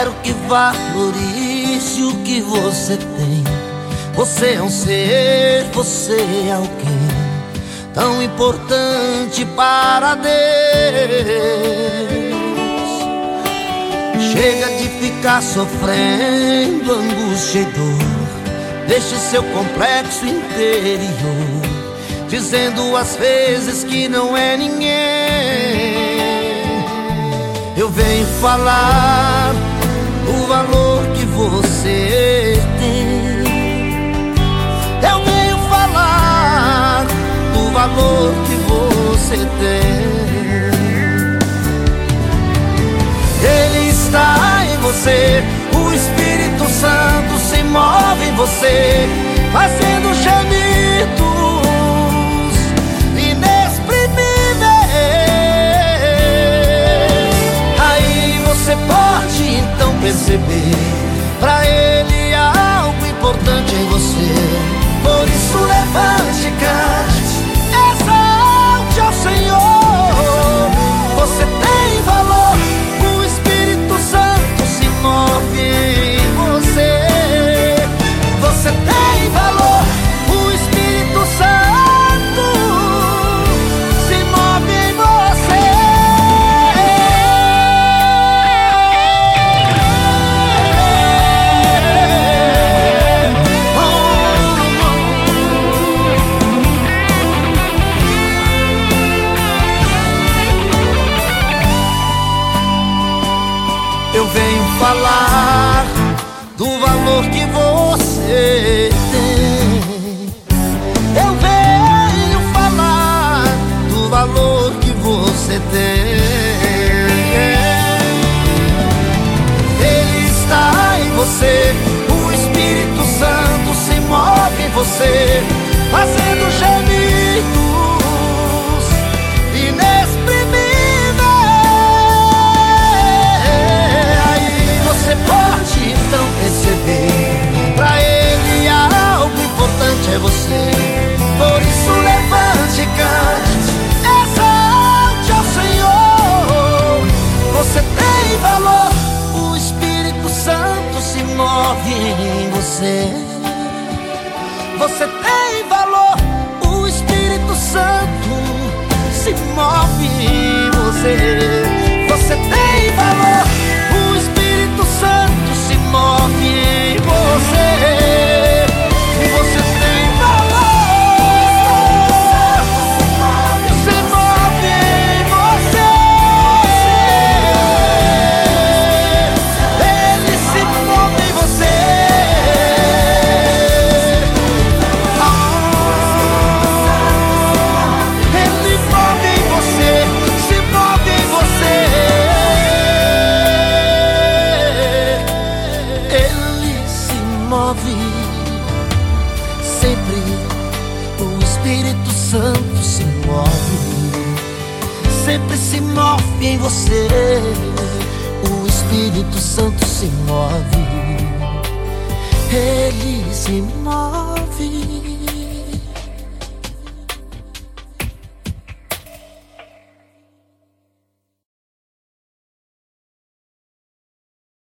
quero que valorize o que você tem. Você é um ser, você é alguém tão importante para Deus. Chega de ficar sofrendo angústia e dor. Deixe seu complexo interior, dizendo às vezes que não é ninguém. Eu venho falar você, o Espírito Santo se move em você, fazendo gemidos perceber. Pra ele há algo importante em você. Eu venho falar do valor que você Por isso levante e cante, exalte ao Senhor. Você tem valor, o Espírito Santo se move em você. Você tem valor, Espírito Santo se move, sempre se move em você. O Espírito Santo se move, ele se move.